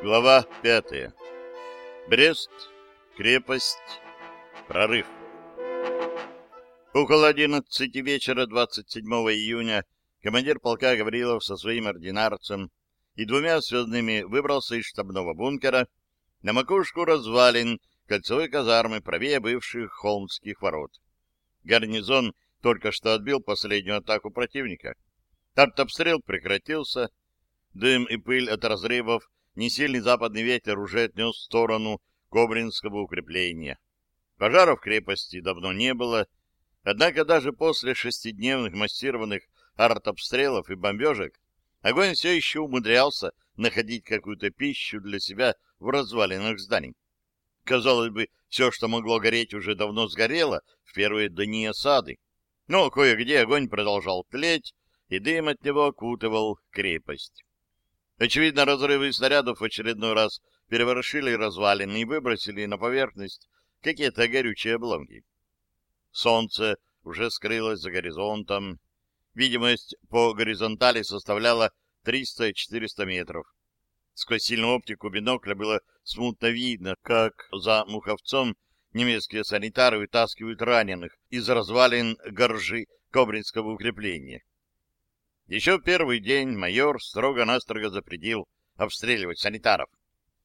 Глава пятая. Брест. Крепость. Прорыв. Около одиннадцати вечера 27 июня командир полка Гаврилов со своим ординарцем и двумя связными выбрался из штабного бункера на макушку развалин кольцевой казармы правее бывших холмских ворот. Гарнизон только что отбил последнюю атаку противника. Артобстрел прекратился, дым и пыль от разрывов несильный западный ветер уже отнес в сторону Кобринского укрепления. Пожаров в крепости давно не было, однако даже после шестидневных массированных артобстрелов и бомбежек огонь все еще умудрялся находить какую-то пищу для себя в развалинах зданий. Казалось бы, все, что могло гореть, уже давно сгорело в первые дни осады. Но кое-где огонь продолжал тлеть, и дым от него окутывал крепость. Очевидно, разрывы снарядов в очередной раз переворошили развалины и выбросили на поверхность какие-то горючие обломки. Солнце уже скрылось за горизонтом. Видимость по горизонтали составляла 300-400 метров. Сквозь сильную оптику бинокля было смутно видно, как за муховцом немецкие санитары вытаскивают раненых из развалин горжи Кобринского укрепления. Еще первый день майор строго-настрого запретил обстреливать санитаров.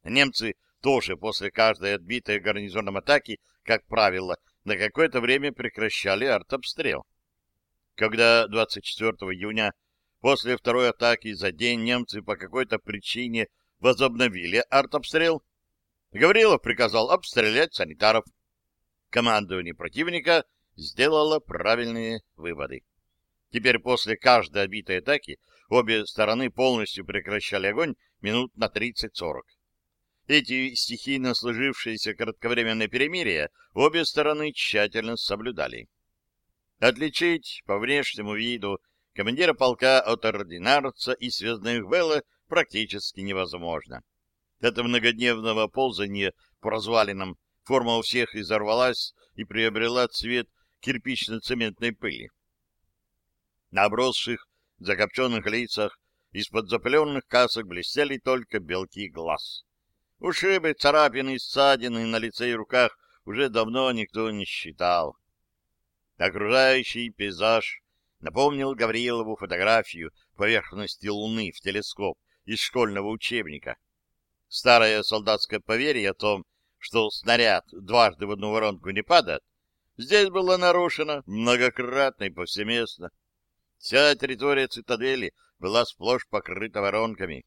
Немцы тоже после каждой отбитой гарнизоном атаки, как правило, на какое-то время прекращали артобстрел. Когда 24 июня после второй атаки за день немцы по какой-то причине возобновили артобстрел, Гаврилов приказал обстрелять санитаров. Командование противника сделало правильные выводы. Теперь после каждой отбитой атаки обе стороны полностью прекращали огонь минут на 30-40. Эти стихийно сложившиеся кратковременные перемирия обе стороны тщательно соблюдали. Отличить по внешнему виду командира полка от ординарца и связных было практически невозможно. Это многодневного ползания по развалинам форма у всех изорвалась и приобрела цвет кирпично-цементной пыли. На обросших, закопченных лицах из-под запыленных касок блестели только белки глаз. Ушибы, царапины, ссадины на лице и руках уже давно никто не считал. Окружающий пейзаж напомнил Гаврилову фотографию поверхности Луны в телескоп из школьного учебника. Старое солдатское поверье о том, что снаряд дважды в одну воронку не падает, здесь было нарушено многократно и повсеместно. Вся территория цитадели была сплошь покрыта воронками.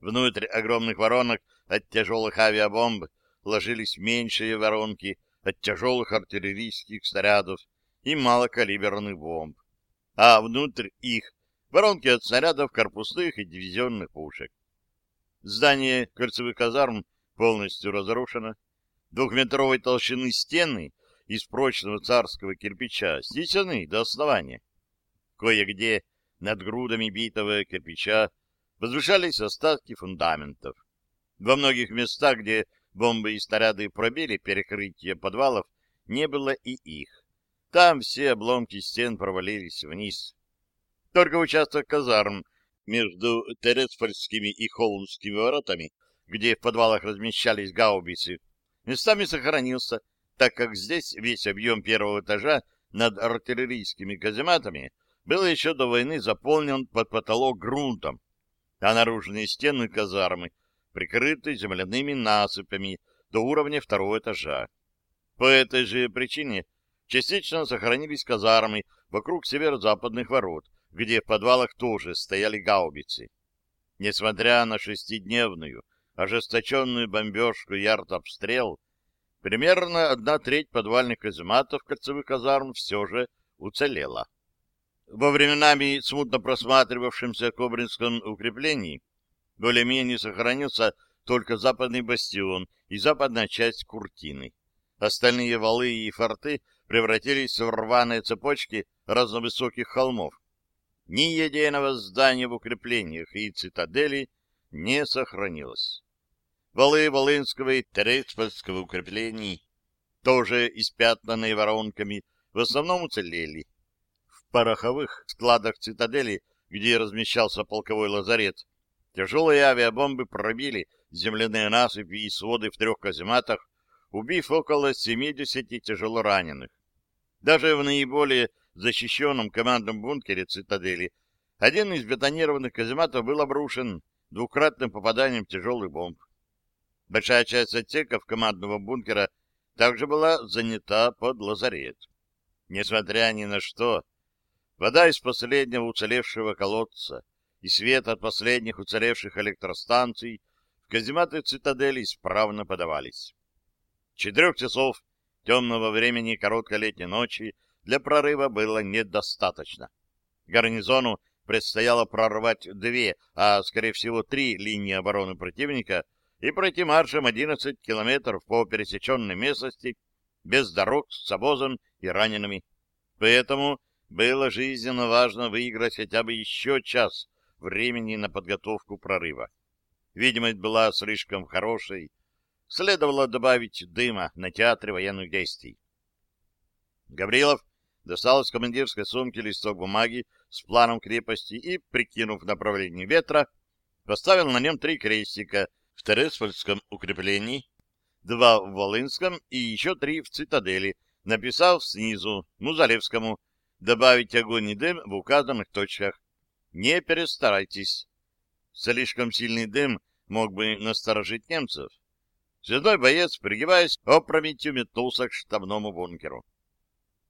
Внутрь огромных воронок от тяжелых авиабомб ложились меньшие воронки от тяжелых артиллерийских снарядов и малокалиберных бомб. А внутрь их воронки от снарядов корпусных и дивизионных пушек. Здание кольцевых казарм полностью разрушено. Двухметровой толщины стены из прочного царского кирпича снесены до основания. Кое-где над грудами битого кирпича возвышались остатки фундаментов. Во многих местах, где бомбы и снаряды пробили перекрытие подвалов, не было и их. Там все обломки стен провалились вниз. Только участок казарм между Тересфольскими и Холмскими воротами, где в подвалах размещались гаубицы, местами сохранился, так как здесь весь объем первого этажа над артиллерийскими казематами был еще до войны заполнен под потолок грунтом, а наружные стены казармы прикрыты земляными насыпями до уровня второго этажа. По этой же причине частично сохранились казармы вокруг северо-западных ворот, где в подвалах тоже стояли гаубицы. Несмотря на шестидневную, ожесточенную бомбежку и артобстрел, примерно одна треть подвальных казематов кольцевых казарм все же уцелела во временами смутно просматривавшемся Кобринском укреплении более-менее сохранился только западный бастион и западная часть Куртины. Остальные валы и форты превратились в рваные цепочки разновысоких холмов. Ни единого здания в укреплениях и цитадели не сохранилось. Валы Волынского и Тереспольского укреплений, тоже испятнанные воронками, в основном уцелели пороховых складах цитадели, где размещался полковой лазарет, тяжелые авиабомбы пробили земляные насыпи и своды в трех казематах, убив около 70 тяжело раненых. Даже в наиболее защищенном командном бункере цитадели один из бетонированных казематов был обрушен двукратным попаданием тяжелых бомб. Большая часть отсеков командного бункера также была занята под лазарет. Несмотря ни на что, вода из последнего уцелевшего колодца и свет от последних уцелевших электростанций в казематы цитадели исправно подавались. Четырех часов темного времени короткой летней ночи для прорыва было недостаточно. Гарнизону предстояло прорвать две, а, скорее всего, три линии обороны противника и пройти маршем 11 километров по пересеченной местности без дорог с обозом и ранеными. Поэтому было жизненно важно выиграть хотя бы еще час времени на подготовку прорыва. Видимость была слишком хорошей. Следовало добавить дыма на театре военных действий. Гаврилов достал из командирской сумки листок бумаги с планом крепости и, прикинув направление ветра, поставил на нем три крестика в Тереспольском укреплении, два в Волынском и еще три в цитадели, написав снизу Музалевскому добавить огонь и дым в указанных точках. Не перестарайтесь. Слишком сильный дым мог бы насторожить немцев. Седой боец, пригибаясь, опрометью метнулся к штабному бункеру.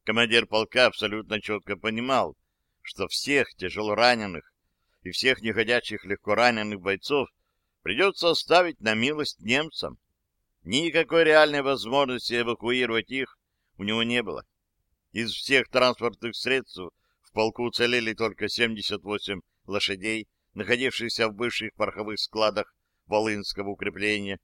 Командир полка абсолютно четко понимал, что всех тяжело раненых и всех неходячих легко раненых бойцов придется оставить на милость немцам. Никакой реальной возможности эвакуировать их у него не было. Из всех транспортных средств в полку уцелели только 78 лошадей, находившихся в бывших пороховых складах Волынского укрепления.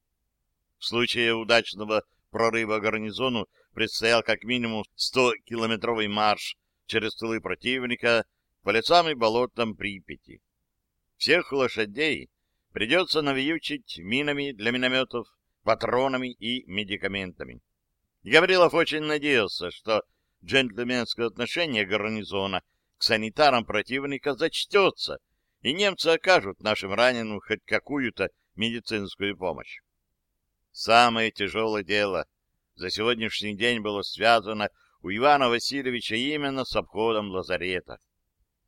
В случае удачного прорыва гарнизону предстоял как минимум 100-километровый марш через тылы противника по лесам и болотам Припяти. Всех лошадей придется навьючить минами для минометов, патронами и медикаментами. Гаврилов очень надеялся, что джентльменское отношение гарнизона к санитарам противника зачтется, и немцы окажут нашим раненым хоть какую-то медицинскую помощь. Самое тяжелое дело за сегодняшний день было связано у Ивана Васильевича именно с обходом лазарета.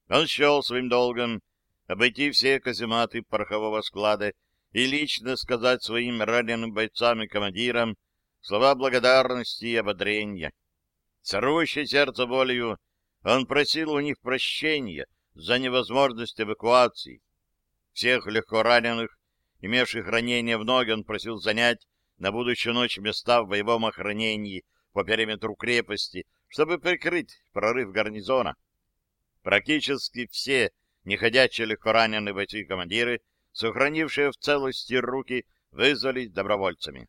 Он счел своим долгом обойти все казематы порохового склада и лично сказать своим раненым бойцам и командирам слова благодарности и ободрения. С рвущей сердце болью он просил у них прощения за невозможность эвакуации. Всех легко раненых, имевших ранения в ноги, он просил занять на будущую ночь места в боевом охранении по периметру крепости, чтобы прикрыть прорыв гарнизона. Практически все неходячие легкораненые бойцы и командиры, сохранившие в целости руки, вызвались добровольцами.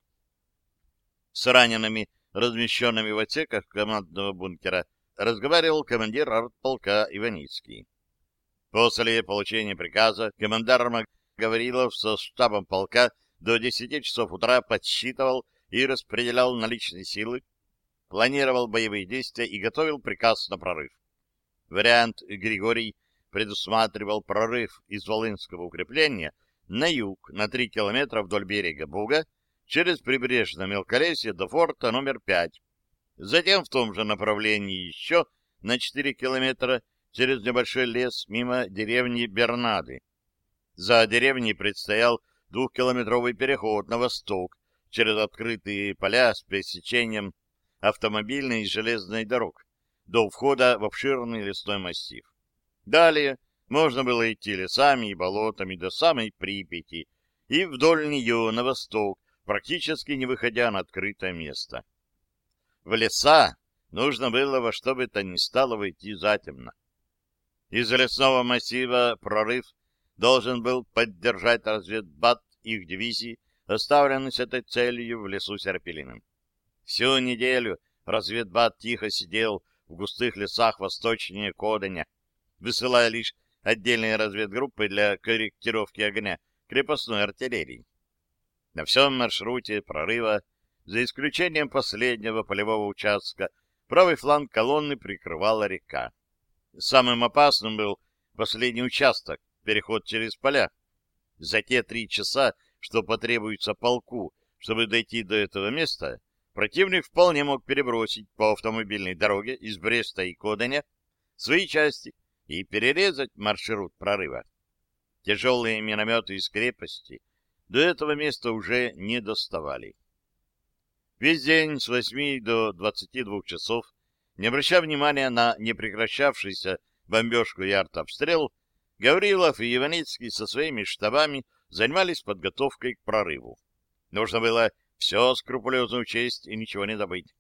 С ранеными, размещенными в отсеках командного бункера, разговаривал командир артполка Иваницкий. После получения приказа командарма Гаврилов со штабом полка до 10 часов утра подсчитывал и распределял наличные силы, планировал боевые действия и готовил приказ на прорыв. Вариант Григорий предусматривал прорыв из Волынского укрепления на юг на 3 километра вдоль берега Буга через прибрежное мелколесье до форта номер 5. Затем в том же направлении еще на 4 километра через небольшой лес мимо деревни Бернады. За деревней предстоял двухкилометровый переход на восток через открытые поля с пересечением автомобильной и железной дорог до входа в обширный лесной массив. Далее можно было идти лесами и болотами до самой Припяти и вдоль нее на восток, практически не выходя на открытое место. В леса нужно было во что бы то ни стало войти затемно. Из лесного массива прорыв должен был поддержать разведбат их дивизии, оставленный с этой целью в лесу Серпелиным. Всю неделю разведбат тихо сидел в густых лесах восточнее Коденя, высылая лишь отдельные разведгруппы для корректировки огня крепостной артиллерии. На всем маршруте прорыва, за исключением последнего полевого участка, правый фланг колонны прикрывала река. Самым опасным был последний участок, переход через поля. За те три часа, что потребуется полку, чтобы дойти до этого места, противник вполне мог перебросить по автомобильной дороге из Бреста и Коденя свои части и перерезать маршрут прорыва. Тяжелые минометы из крепости до этого места уже не доставали. Весь день с 8 до 22 часов, не обращая внимания на непрекращавшийся бомбежку и артобстрел, Гаврилов и Иваницкий со своими штабами занимались подготовкой к прорыву. Нужно было все скрупулезно учесть и ничего не забыть.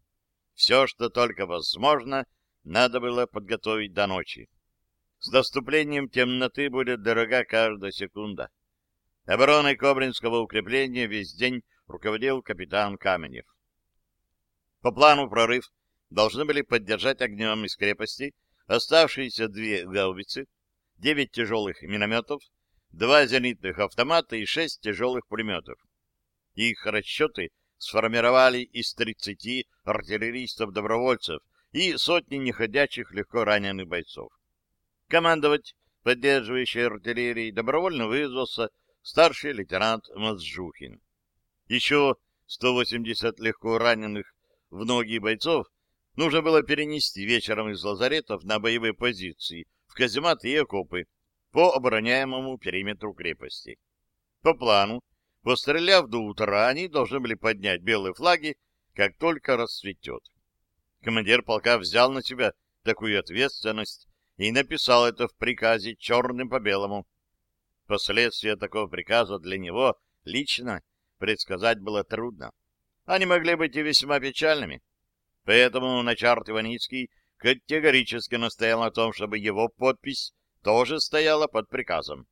Все, что только возможно, надо было подготовить до ночи. С наступлением темноты будет дорога каждая секунда. Обороной Кобринского укрепления весь день руководил капитан Каменев. По плану прорыв должны были поддержать огнем из крепости оставшиеся две гаубицы, девять тяжелых минометов, два зенитных автомата и шесть тяжелых пулеметов. Их расчеты сформировали из 30 артиллеристов-добровольцев и сотни неходячих легко раненых бойцов. Командовать поддерживающей артиллерией добровольно вызвался старший лейтенант Мазжухин. Еще 180 легко раненых в ноги бойцов нужно было перенести вечером из лазаретов на боевые позиции в казематы и окопы по обороняемому периметру крепости. По плану, постреляв до утра, они должны были поднять белые флаги, как только рассветет. Командир полка взял на себя такую ответственность и написал это в приказе черным по белому. Последствия такого приказа для него лично предсказать было трудно. Они могли быть и весьма печальными. Поэтому Начарт Иваницкий категорически настоял на том, чтобы его подпись тоже стояла под приказом.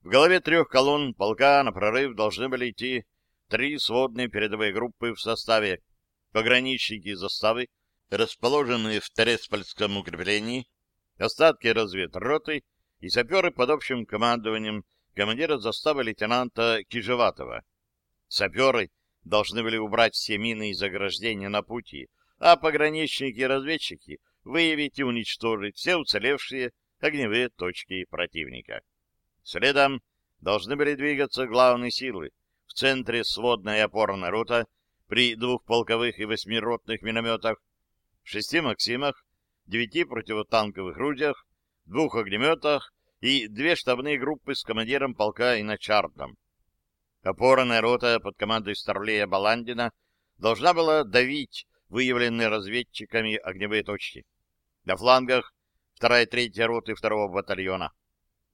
В голове трех колонн полка на прорыв должны были идти три сводные передовые группы в составе пограничники заставы, расположенные в Тереспольском укреплении, остатки разведроты и саперы под общим командованием командира заставы лейтенанта Кижеватова. Саперы должны были убрать все мины и заграждения на пути, а пограничники и разведчики выявить и уничтожить все уцелевшие огневые точки противника. Следом должны были двигаться главные силы. В центре сводная опорная рота при двух полковых и восьмиротных минометах, шести «Максимах», девяти противотанковых ружьях, двух огнеметах и две штабные группы с командиром полка и начартом. Опорная рота под командой Старлея Баландина должна была давить выявленные разведчиками огневые точки. На флангах вторая и третья роты второго батальона.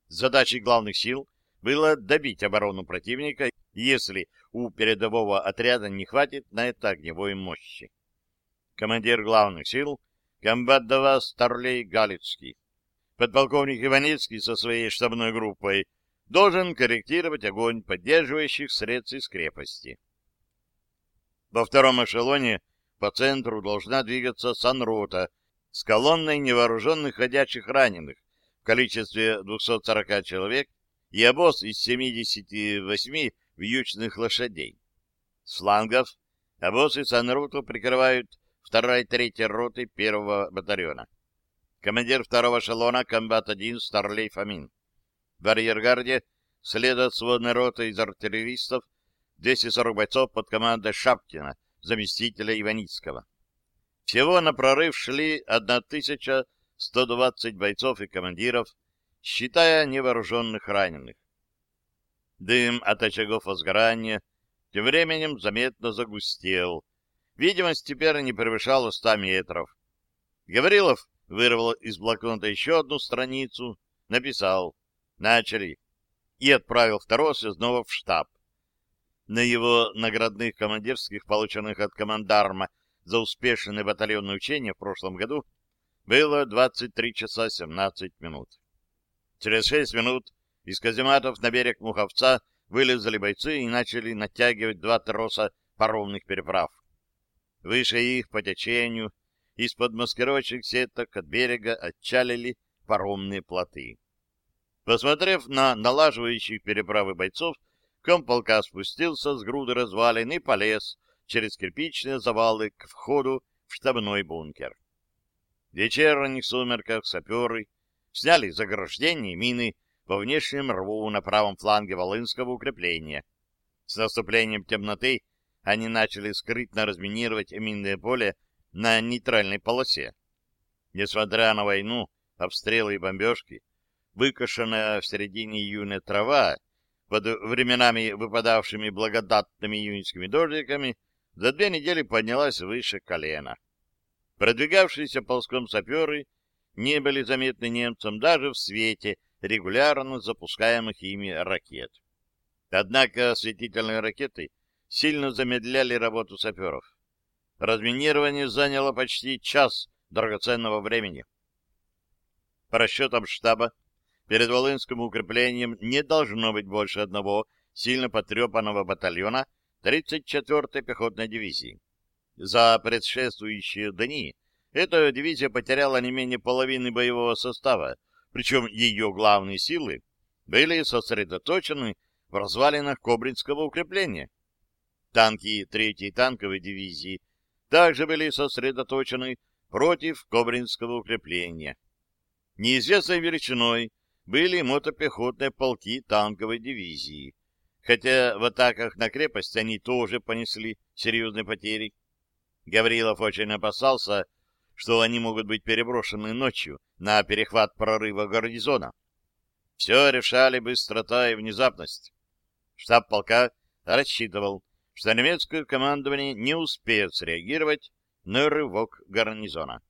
Задачей главных сил было добить оборону противника, если у передового отряда не хватит на это огневой мощи. Командир главных сил — комбат Старлей Галицкий. Подполковник Иваницкий со своей штабной группой — должен корректировать огонь поддерживающих средств из крепости. Во втором эшелоне по центру должна двигаться санрота с колонной невооруженных ходячих раненых в количестве 240 человек и обоз из 78 вьючных лошадей. С флангов обоз и санроту прикрывают вторая и третья роты первого батальона. Командир второго эшелона комбат-1 Старлей Фомин в арьергарде следует сводная рота из артиллеристов, 240 бойцов под командой Шапкина, заместителя Иваницкого. Всего на прорыв шли 1120 бойцов и командиров, считая невооруженных раненых. Дым от очагов возгорания тем временем заметно загустел. Видимость теперь не превышала 100 метров. Гаврилов вырвал из блокнота еще одну страницу, написал Начали. И отправил второго связного в штаб. На его наградных командирских, полученных от командарма за успешное батальонное учение в прошлом году, было 23 часа 17 минут. Через 6 минут из казематов на берег Муховца вылезали бойцы и начали натягивать два троса паромных переправ. Выше их по течению из-под маскировочных сеток от берега отчалили паромные плоты. Посмотрев на налаживающих переправы бойцов, комполка спустился с груды развалин и полез через кирпичные завалы к входу в штабной бункер. В вечерних сумерках саперы сняли заграждение мины, по внешнему рву на правом фланге Волынского укрепления. С наступлением темноты они начали скрытно разминировать минное поле на нейтральной полосе. Несмотря на войну, обстрелы и бомбежки, выкошенная в середине июня трава, под временами выпадавшими благодатными июньскими дождиками, за две недели поднялась выше колена. Продвигавшиеся ползком саперы не были заметны немцам даже в свете регулярно запускаемых ими ракет. Однако осветительные ракеты сильно замедляли работу саперов. Разминирование заняло почти час драгоценного времени. По расчетам штаба, перед Волынским укреплением не должно быть больше одного сильно потрепанного батальона 34-й пехотной дивизии. За предшествующие дни эта дивизия потеряла не менее половины боевого состава, причем ее главные силы были сосредоточены в развалинах Кобринского укрепления. Танки 3-й танковой дивизии также были сосредоточены против Кобринского укрепления. Неизвестной величиной были мотопехотные полки танковой дивизии, хотя в атаках на крепость они тоже понесли серьезные потери. Гаврилов очень опасался, что они могут быть переброшены ночью на перехват прорыва гарнизона. Все решали быстрота и внезапность. Штаб полка рассчитывал, что немецкое командование не успеет среагировать на рывок гарнизона.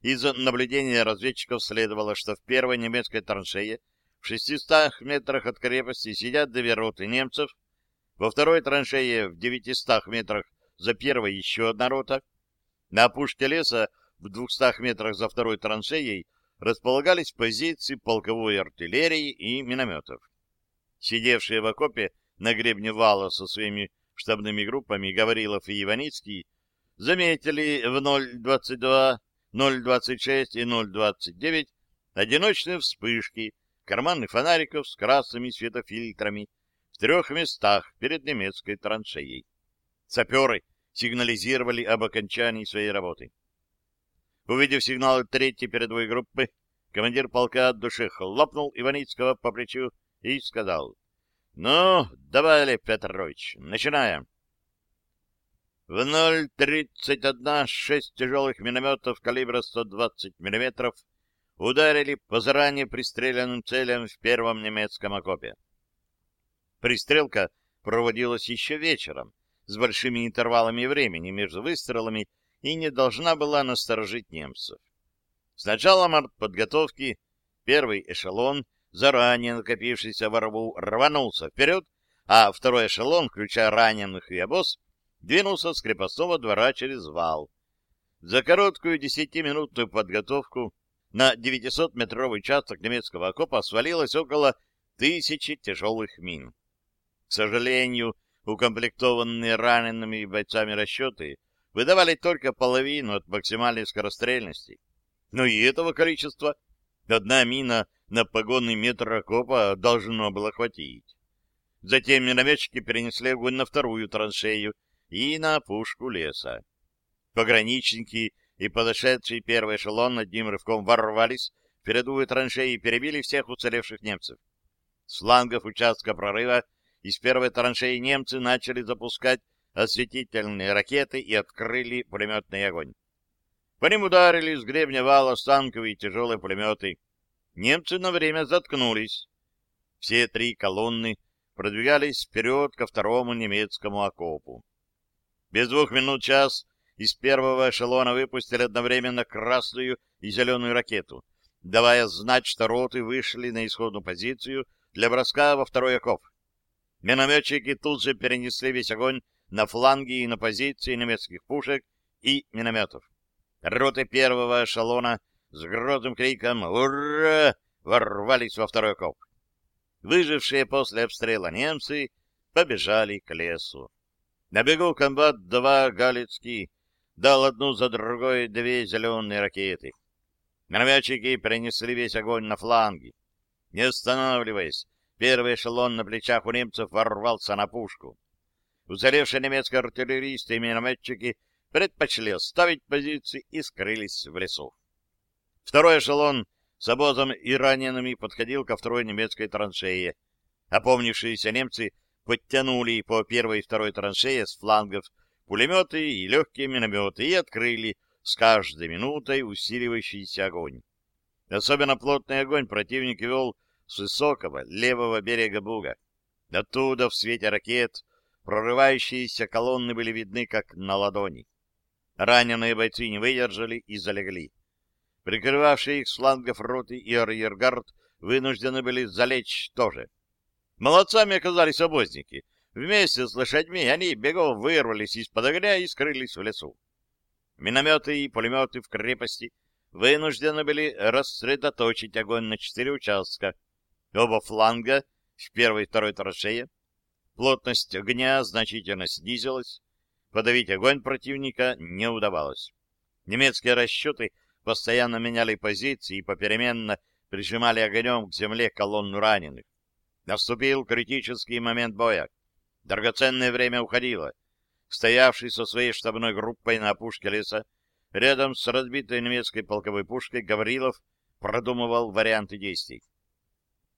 Из наблюдения разведчиков следовало, что в первой немецкой траншее в 600 метрах от крепости сидят две роты немцев, во второй траншее в 900 метрах за первой еще одна рота, на опушке леса в 200 метрах за второй траншеей располагались позиции полковой артиллерии и минометов. Сидевшие в окопе на гребне вала со своими штабными группами Гаврилов и Иваницкий заметили в 022 0,26 и 0,29 одиночные вспышки карманных фонариков с красными светофильтрами в трех местах перед немецкой траншеей. Саперы сигнализировали об окончании своей работы. Увидев сигнал третьей передовой группы, командир полка от души хлопнул Иваницкого по плечу и сказал, «Ну, давай, Лев Петрович, начинаем». В 0.31 шесть тяжелых минометов калибра 120 мм ударили по заранее пристреленным целям в первом немецком окопе. Пристрелка проводилась еще вечером, с большими интервалами времени между выстрелами и не должна была насторожить немцев. С началом артподготовки первый эшелон, заранее накопившийся во рву, рванулся вперед, а второй эшелон, включая раненых и обоз, двинулся с крепостного двора через вал. За короткую десятиминутную подготовку на 900-метровый участок немецкого окопа свалилось около тысячи тяжелых мин. К сожалению, укомплектованные ранеными бойцами расчеты выдавали только половину от максимальной скорострельности. Но и этого количества одна мина на погонный метр окопа должно было хватить. Затем минометчики перенесли огонь на вторую траншею, и на опушку леса. Пограничники и подошедший первый эшелон одним рывком ворвались в передовую траншею и перебили всех уцелевших немцев. С флангов участка прорыва из первой траншеи немцы начали запускать осветительные ракеты и открыли пулеметный огонь. По ним ударили с гребня вала станковые тяжелые пулеметы. Немцы на время заткнулись. Все три колонны продвигались вперед ко второму немецкому окопу. Без двух минут час из первого эшелона выпустили одновременно красную и зеленую ракету, давая знать, что роты вышли на исходную позицию для броска во второй окоп. Минометчики тут же перенесли весь огонь на фланги и на позиции немецких пушек и минометов. Роты первого эшелона с грозным криком «Ура!» ворвались во второй окоп. Выжившие после обстрела немцы побежали к лесу. На бегу комбат-2 Галицкий дал одну за другой две зеленые ракеты. Минометчики принесли весь огонь на фланги. Не останавливаясь, первый эшелон на плечах у немцев ворвался на пушку. Уцелевшие немецкие артиллеристы и минометчики предпочли оставить позиции и скрылись в лесу. Второй эшелон с обозом и ранеными подходил ко второй немецкой траншее. Опомнившиеся немцы подтянули по первой и второй траншее с флангов пулеметы и легкие минометы и открыли с каждой минутой усиливающийся огонь. Особенно плотный огонь противник вел с высокого левого берега Буга. Оттуда в свете ракет прорывающиеся колонны были видны как на ладони. Раненые бойцы не выдержали и залегли. Прикрывавшие их с флангов роты и арьергард вынуждены были залечь тоже. Молодцами оказались обозники. Вместе с лошадьми они бегом вырвались из-под огня и скрылись в лесу. Минометы и пулеметы в крепости вынуждены были рассредоточить огонь на четыре участка. Оба фланга в первой и второй траншее. Плотность огня значительно снизилась. Подавить огонь противника не удавалось. Немецкие расчеты постоянно меняли позиции и попеременно прижимали огнем к земле колонну раненых. Наступил критический момент боя. Драгоценное время уходило. Стоявший со своей штабной группой на опушке леса, рядом с разбитой немецкой полковой пушкой, Гаврилов продумывал варианты действий.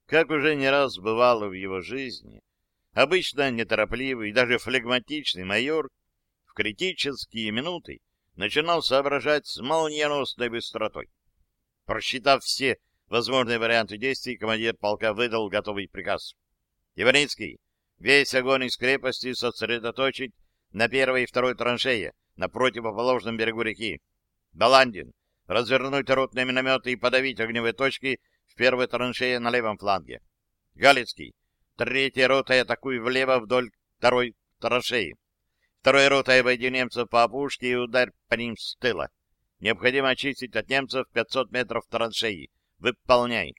Как уже не раз бывало в его жизни, обычно неторопливый и даже флегматичный майор в критические минуты начинал соображать с молниеносной быстротой. Просчитав все возможные варианты действий, командир полка выдал готовый приказ. Иваницкий, весь огонь из крепости сосредоточить на первой и второй траншее, на противоположном берегу реки. Баландин, развернуть ротные минометы и подавить огневые точки в первой траншее на левом фланге. Галицкий, третья рота атакуй влево вдоль второй траншеи. Второй ротой обойди немцев по опушке и ударь по ним с тыла. Необходимо очистить от немцев 500 метров траншеи. Выполняй.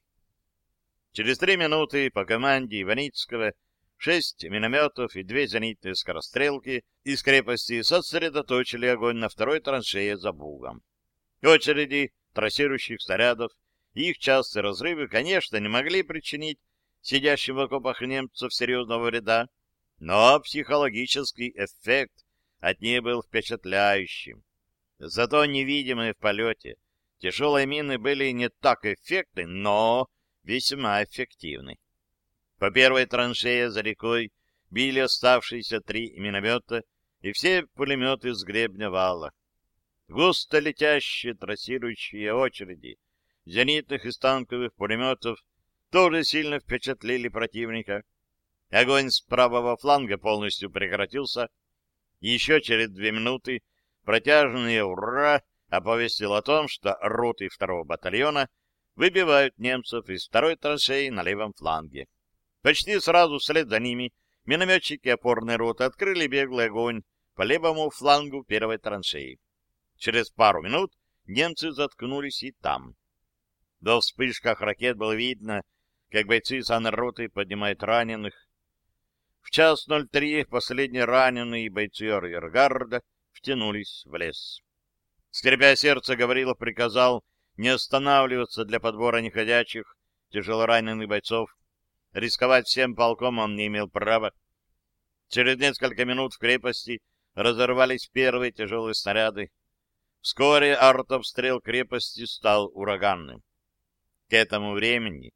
Через три минуты по команде Иваницкого шесть минометов и две зенитные скорострелки из крепости сосредоточили огонь на второй траншее за Бугом. Очереди трассирующих снарядов и их частые разрывы, конечно, не могли причинить сидящим в окопах немцев серьезного вреда, но психологический эффект от ней был впечатляющим. Зато невидимые в полете Тяжелые мины были не так эффектны, но весьма эффективны. По первой траншее за рекой били оставшиеся три миномета и все пулеметы с гребня вала. Густо летящие трассирующие очереди зенитных и станковых пулеметов тоже сильно впечатлили противника. Огонь с правого фланга полностью прекратился. Еще через две минуты протяжные «Ура!» оповестил о том, что роты второго батальона выбивают немцев из второй траншеи на левом фланге. Почти сразу вслед за ними минометчики опорной роты открыли беглый огонь по левому флангу первой траншеи. Через пару минут немцы заткнулись и там. До вспышках ракет было видно, как бойцы санроты поднимают раненых. В час 03 последние раненые бойцы арьергарда втянулись в лес. Скрипя сердце, Гаврилов приказал не останавливаться для подбора неходячих, тяжелораненых бойцов. Рисковать всем полком он не имел права. Через несколько минут в крепости разорвались первые тяжелые снаряды. Вскоре артобстрел крепости стал ураганным. К этому времени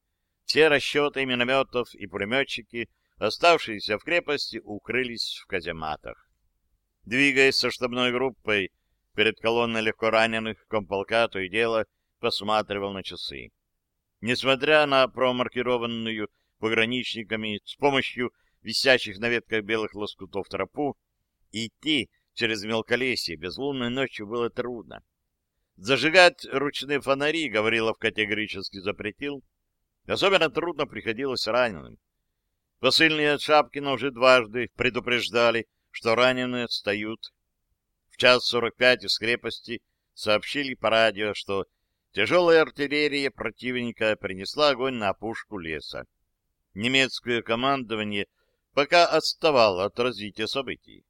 все расчеты минометов и пулеметчики, оставшиеся в крепости, укрылись в казематах. Двигаясь со штабной группой, Перед колонной легко раненых комполка то и дело посматривал на часы. Несмотря на промаркированную пограничниками с помощью висящих на ветках белых лоскутов тропу, идти через мелколесье безлунной ночью было трудно. Зажигать ручные фонари Гаврилов категорически запретил. Особенно трудно приходилось раненым. Посыльные от Шапкина уже дважды предупреждали, что раненые отстают час сорок пять из крепости сообщили по радио, что тяжелая артиллерия противника принесла огонь на опушку леса. Немецкое командование пока отставало от развития событий.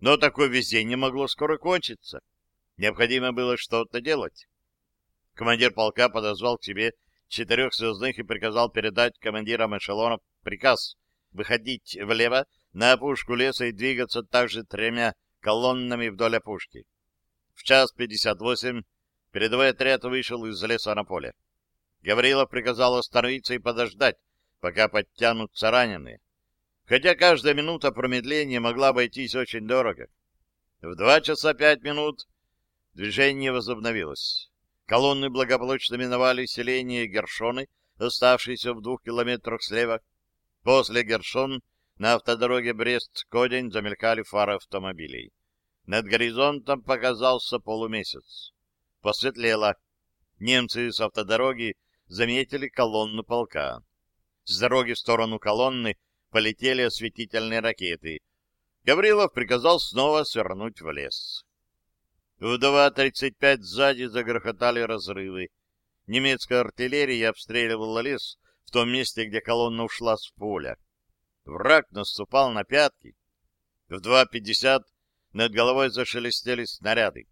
Но такое везение могло скоро кончиться. Необходимо было что-то делать. Командир полка подозвал к себе четырех звездных и приказал передать командирам эшелонов приказ выходить влево на опушку леса и двигаться также тремя колоннами вдоль опушки. В час пятьдесят восемь передовой отряд вышел из леса на поле. Гаврилов приказал остановиться и подождать, пока подтянутся раненые. Хотя каждая минута промедления могла обойтись очень дорого. В два часа пять минут движение возобновилось. Колонны благополучно миновали селение Гершоны, оставшиеся в двух километрах слева. После Гершон на автодороге Брест-Кодень замелькали фары автомобилей. Над горизонтом показался полумесяц. Посветлело. Немцы с автодороги заметили колонну полка. С дороги в сторону колонны полетели осветительные ракеты. Гаврилов приказал снова свернуть в лес. В 2.35 сзади загрохотали разрывы. Немецкая артиллерия обстреливала лес в том месте, где колонна ушла с поля. Враг наступал на пятки. В 2.50 над головой зашелестели снаряды.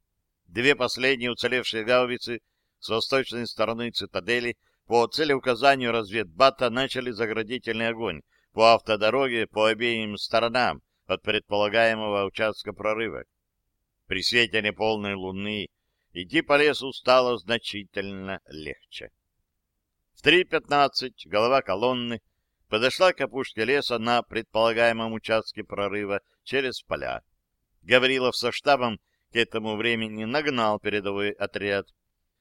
Две последние уцелевшие гаубицы с восточной стороны цитадели по целеуказанию разведбата начали заградительный огонь по автодороге по обеим сторонам от предполагаемого участка прорыва. При свете неполной луны идти по лесу стало значительно легче. В 3.15 голова колонны подошла к опушке леса на предполагаемом участке прорыва через поля. Гаврилов со штабом к этому времени нагнал передовой отряд.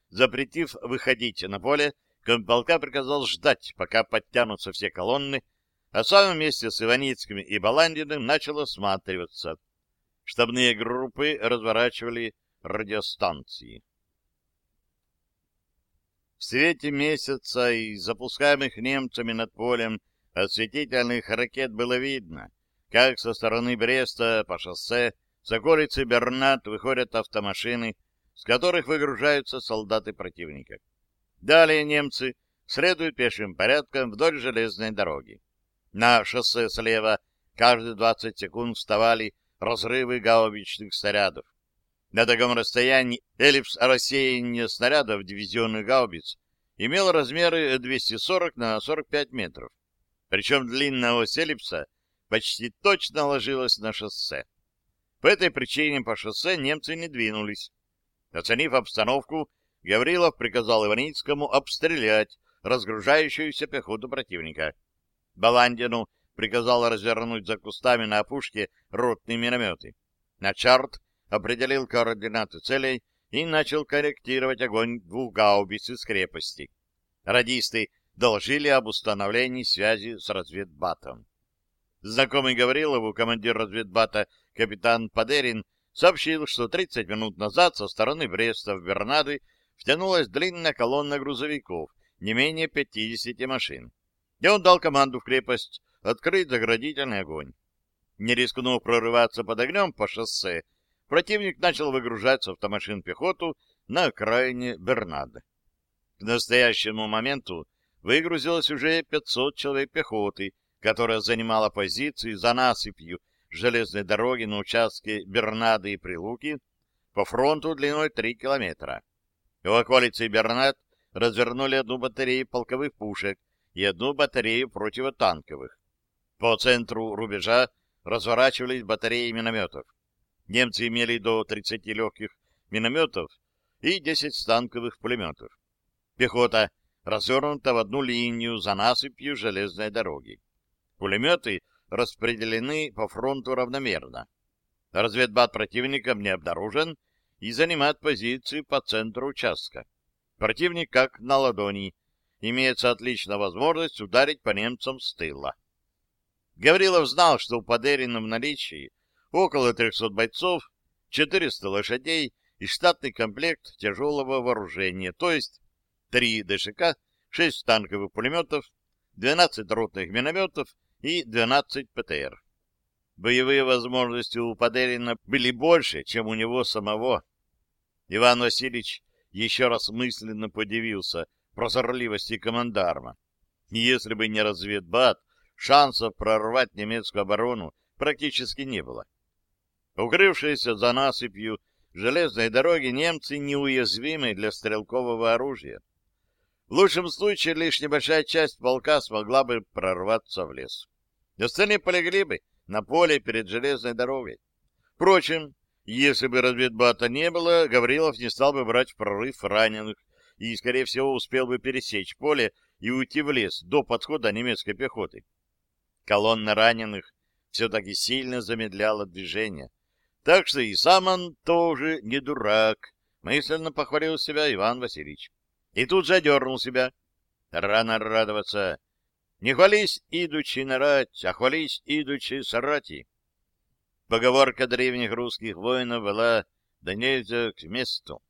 Запретив выходить на поле, комполка приказал ждать, пока подтянутся все колонны, а сам вместе с Иваницким и Баландиным начал осматриваться. Штабные группы разворачивали радиостанции. Свете месяца и запускаемых немцами над полем осветительных ракет было видно, как со стороны Бреста по шоссе с околицы Бернат выходят автомашины, с которых выгружаются солдаты противника. Далее немцы следуют пешим порядком вдоль железной дороги. На шоссе слева каждые 20 секунд вставали разрывы гаубичных снарядов. На таком расстоянии эллипс рассеяния снарядов дивизионных гаубиц имел размеры 240 на 45 метров. Причем длинная ось эллипса почти точно ложилась на шоссе. По этой причине по шоссе немцы не двинулись. Оценив обстановку, Гаврилов приказал Иваницкому обстрелять разгружающуюся пехоту противника. Баландину приказал развернуть за кустами на опушке ротные минометы. На чарт определил координаты целей и начал корректировать огонь двух гаубиц из крепости. Радисты доложили об установлении связи с разведбатом. Знакомый Гаврилову командир разведбата капитан Падерин сообщил, что 30 минут назад со стороны Бреста в Бернады втянулась длинная колонна грузовиков, не менее 50 машин. И он дал команду в крепость открыть заградительный огонь. Не рискнув прорываться под огнем по шоссе, противник начал выгружать с автомашин пехоту на окраине Бернада. К настоящему моменту выгрузилось уже 500 человек пехоты, которая занимала позиции за насыпью железной дороги на участке Бернады и Прилуки по фронту длиной 3 километра. В околице Бернад развернули одну батарею полковых пушек и одну батарею противотанковых. По центру рубежа разворачивались батареи минометов. Немцы имели до 30 легких минометов и 10 станковых пулеметов. Пехота развернута в одну линию за насыпью железной дороги. Пулеметы распределены по фронту равномерно. Разведбат противником не обнаружен и занимает позиции по центру участка. Противник как на ладони. Имеется отличная возможность ударить по немцам с тыла. Гаврилов знал, что у Падерина в наличии около 300 бойцов, 400 лошадей и штатный комплект тяжелого вооружения, то есть 3 ДШК, 6 танковых пулеметов, 12 ротных минометов и 12 ПТР. Боевые возможности у Падерина были больше, чем у него самого. Иван Васильевич еще раз мысленно подивился прозорливости командарма. Если бы не разведбат, шансов прорвать немецкую оборону практически не было. Укрывшиеся за насыпью железной дороги немцы неуязвимы для стрелкового оружия. В лучшем случае лишь небольшая часть полка смогла бы прорваться в лес. Остальные полегли бы на поле перед железной дорогой. Впрочем, если бы разведбата не было, Гаврилов не стал бы брать в прорыв раненых и, скорее всего, успел бы пересечь поле и уйти в лес до подхода немецкой пехоты. Колонна раненых все-таки сильно замедляла движение. Так что и сам он тоже не дурак, мысленно похвалил себя Иван Васильевич. И тут же одернул себя. Рано радоваться. Не хвались, идучи на рать, а хвались, идучи с рати. Поговорка древних русских воинов была «да нельзя к месту».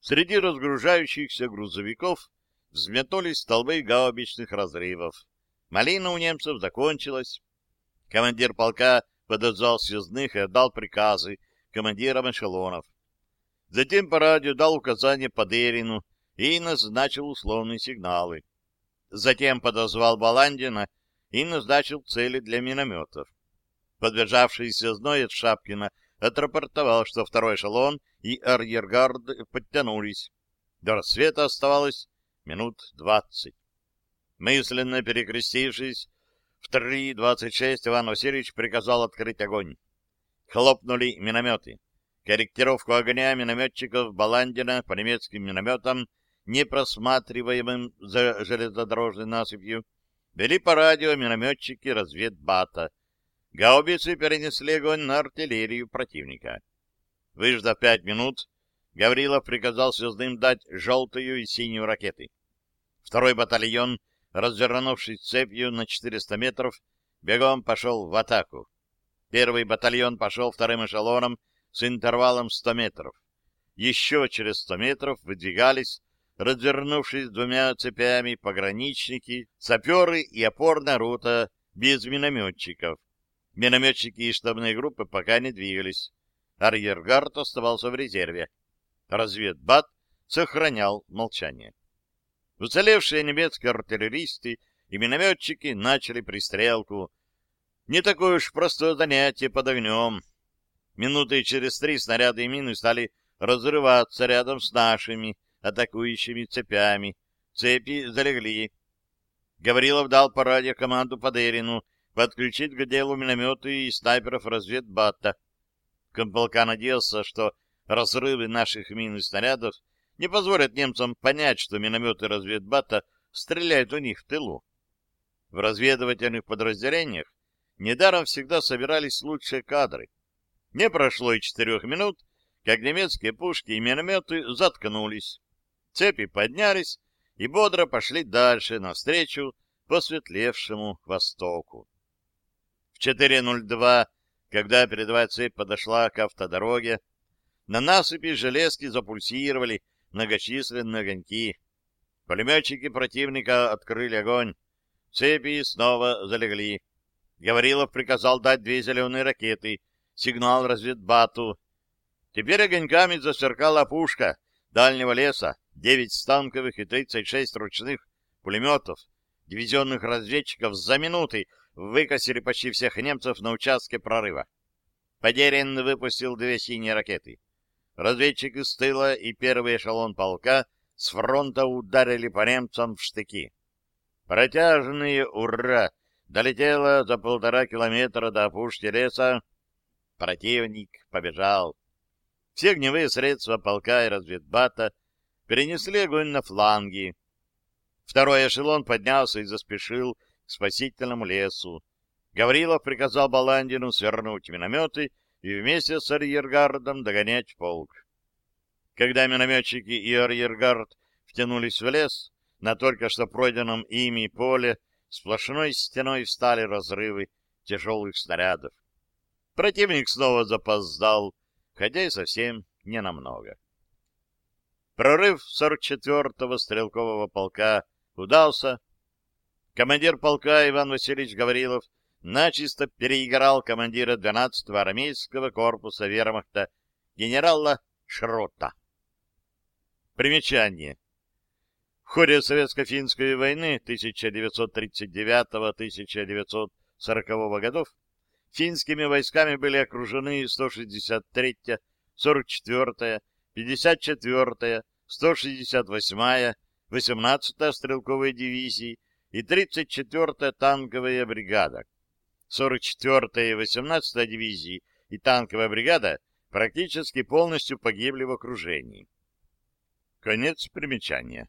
Среди разгружающихся грузовиков взметнулись столбы гаубичных разрывов. Малина у немцев закончилась. Командир полка подозвал связных и отдал приказы командирам эшелонов. Затем по радио дал указания Падерину и назначил условные сигналы. Затем подозвал Баландина и назначил цели для минометов. Подбежавшийся зной от Шапкина отрапортовал, что второй эшелон и арьергард подтянулись. До рассвета оставалось минут двадцать. Мысленно перекрестившись, в 3.26 Иван Васильевич приказал открыть огонь. Хлопнули минометы. Корректировку огня минометчиков Баландина по немецким минометам, не просматриваемым за железнодорожной насыпью, вели по радио минометчики разведбата. Гаубицы перенесли огонь на артиллерию противника. Выждав пять минут, Гаврилов приказал связным дать желтую и синюю ракеты. Второй батальон, развернувшись цепью на 400 метров, бегом пошел в атаку. Первый батальон пошел вторым эшелоном с интервалом 100 метров. Еще через 100 метров выдвигались, развернувшись двумя цепями, пограничники, саперы и опорная рота без минометчиков. Минометчики и штабные группы пока не двигались. Арьергард оставался в резерве. Разведбат сохранял молчание. Уцелевшие немецкие артиллеристы и минометчики начали пристрелку. Не такое уж простое занятие под огнем. Минуты через три снаряды и мины стали разрываться рядом с нашими атакующими цепями. Цепи залегли. Гаврилов дал по радио команду Падерину подключить к делу минометы и снайперов разведбата. Комполка надеялся, что разрывы наших мин и снарядов не позволят немцам понять, что минометы разведбата стреляют у них в тылу. В разведывательных подразделениях недаром всегда собирались лучшие кадры. Не прошло и четырех минут, как немецкие пушки и минометы заткнулись. Цепи поднялись и бодро пошли дальше, навстречу посветлевшему востоку. В 4.02, когда передовая цепь подошла к автодороге, на насыпи железки запульсировали многочисленные огоньки. Пулеметчики противника открыли огонь. Цепи снова залегли. Гаврилов приказал дать две зеленые ракеты. Сигнал разведбату. Теперь огоньками засверкала пушка дальнего леса. Девять станковых и тридцать шесть ручных пулеметов, дивизионных разведчиков за минуты выкосили почти всех немцев на участке прорыва. Подерин выпустил две синие ракеты. Разведчики с тыла и первый эшелон полка с фронта ударили по немцам в штыки. Протяжные «Ура!» долетело за полтора километра до опушки леса. Противник побежал. Все огневые средства полка и разведбата перенесли огонь на фланги. Второй эшелон поднялся и заспешил к спасительному лесу. Гаврилов приказал Баландину свернуть минометы и вместе с арьергардом догонять полк. Когда минометчики и арьергард втянулись в лес, на только что пройденном ими поле сплошной стеной встали разрывы тяжелых снарядов. Противник снова запоздал, хотя и совсем не намного. Прорыв 44-го стрелкового полка удался. Командир полка Иван Васильевич Гаврилов начисто переиграл командира 12-го армейского корпуса вермахта генерала Шрота. Примечание. В ходе Советско-финской войны 1939-1940 годов финскими войсками были окружены 163-я, 44-я, 54-я, 168-я, 18-я стрелковые дивизии и 34-я танковая бригада. 44-я и 18-я дивизии и танковая бригада практически полностью погибли в окружении. Конец примечания.